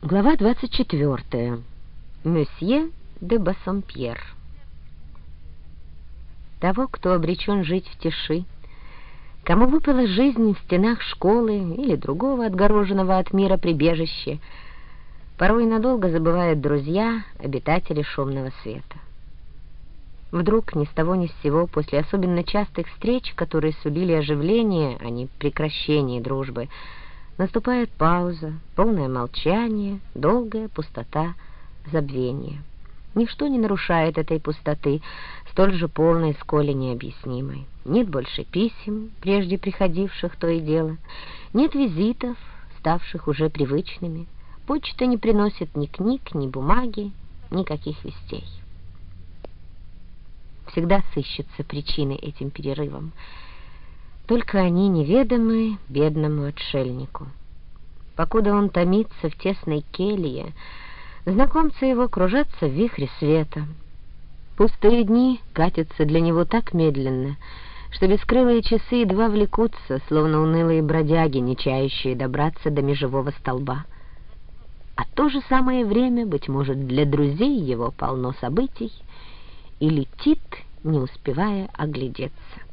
Глава 24. Месье де Бассомпьер. Того, кто обречен жить в тиши, кому выпала жизнь в стенах школы или другого отгороженного от мира прибежища, порой надолго забывают друзья, обитатели шумного света. Вдруг ни с того ни с сего, после особенно частых встреч, которые сулили оживление, а не прекращение дружбы, Наступает пауза, полное молчание, долгая пустота, забвение. Ничто не нарушает этой пустоты, столь же полной, сколь и необъяснимой. Нет больше писем, прежде приходивших то и дело, нет визитов, ставших уже привычными. Почта не приносит ни книг, ни бумаги, никаких вестей. Всегда сыщутся причины этим перерывам. Только они неведомы бедному отшельнику. Покуда он томится в тесной келье, знакомцы его кружатся в вихре света. Пустые дни катятся для него так медленно, что бескрылые часы едва влекутся, словно унылые бродяги, не чающие добраться до межевого столба. А то же самое время, быть может, для друзей его полно событий, и летит, не успевая оглядеться.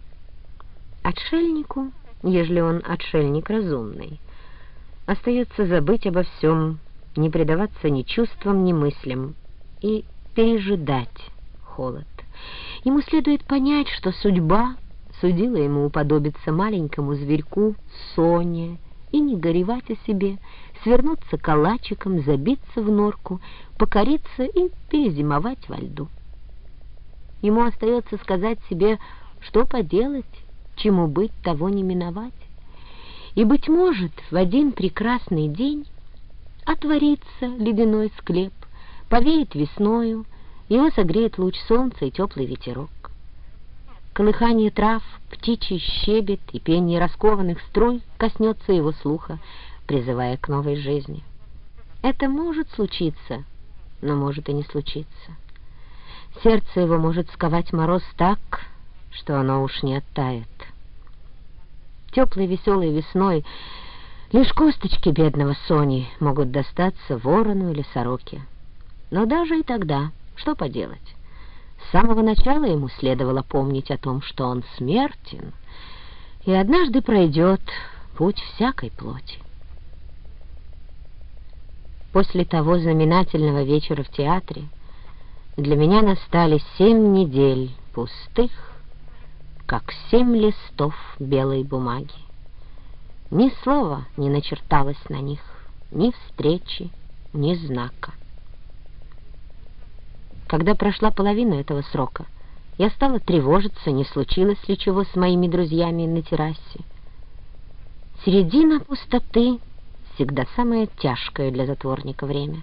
Отшельнику, ежели он отшельник разумный, остается забыть обо всем, не предаваться ни чувствам, ни мыслям и пережидать холод. Ему следует понять, что судьба судила ему уподобиться маленькому зверьку Соне и не горевать о себе, свернуться калачиком, забиться в норку, покориться и перезимовать во льду. Ему остается сказать себе, что поделать, чему быть, того не миновать. И, быть может, в один прекрасный день отворится ледяной склеп, повеет весною, его согреет луч солнца и теплый ветерок. Колыхание трав, птичий щебет и пение раскованных струй коснется его слуха, призывая к новой жизни. Это может случиться, но может и не случиться. Сердце его может сковать мороз так, что оно уж не оттает. Теплой веселой весной лишь косточки бедного Сони могут достаться ворону или сороке. Но даже и тогда, что поделать? С самого начала ему следовало помнить о том, что он смертен, и однажды пройдет путь всякой плоти. После того знаменательного вечера в театре для меня настали семь недель пустых, как семь листов белой бумаги. Ни слова не начерталось на них, ни встречи, ни знака. Когда прошла половина этого срока, я стала тревожиться, не случилось ли чего с моими друзьями на террасе. Середина пустоты всегда самое тяжкое для затворника время.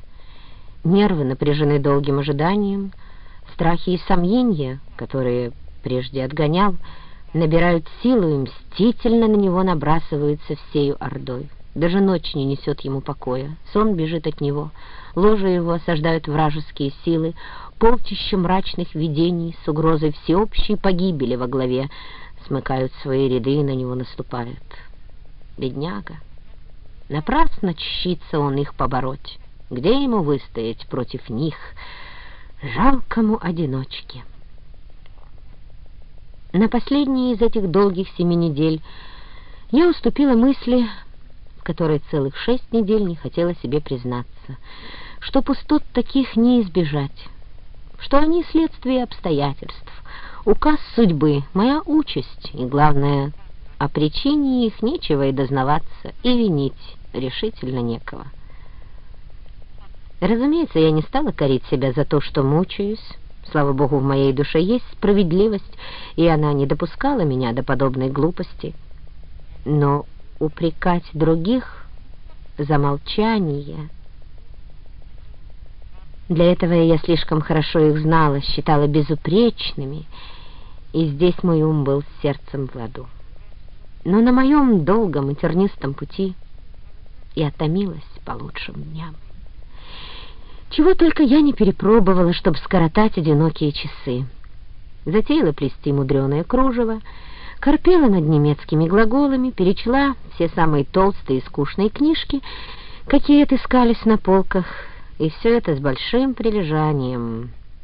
Нервы напряжены долгим ожиданием, страхи и сомнения, которые прежде отгонял, набирают силу и мстительно на него набрасываются всею ордой. Даже ночь не несет ему покоя, сон бежит от него, ложе его осаждают вражеские силы, полчища мрачных видений с угрозой всеобщей погибели во главе смыкают свои ряды и на него наступают. Бедняга! Напрасно чщится он их побороть. Где ему выстоять против них, жалкому одиночке? На последние из этих долгих семи недель я уступила мысли, в которой целых шесть недель не хотела себе признаться, что пустот таких не избежать, что они следствие обстоятельств, указ судьбы, моя участь, и, главное, о причине их нечего и дознаваться, и винить решительно некого. Разумеется, я не стала корить себя за то, что мучаюсь, Слава Богу, в моей душе есть справедливость, и она не допускала меня до подобной глупости. Но упрекать других за молчание... Для этого я слишком хорошо их знала, считала безупречными, и здесь мой ум был сердцем в ладу. Но на моем долгом и тернистом пути я томилась по лучшим дням. Чего только я не перепробовала, чтобы скоротать одинокие часы. Затеяла плести мудреное кружево, корпела над немецкими глаголами, перечла все самые толстые и скучные книжки, какие отыскались на полках, и все это с большим прилежанием.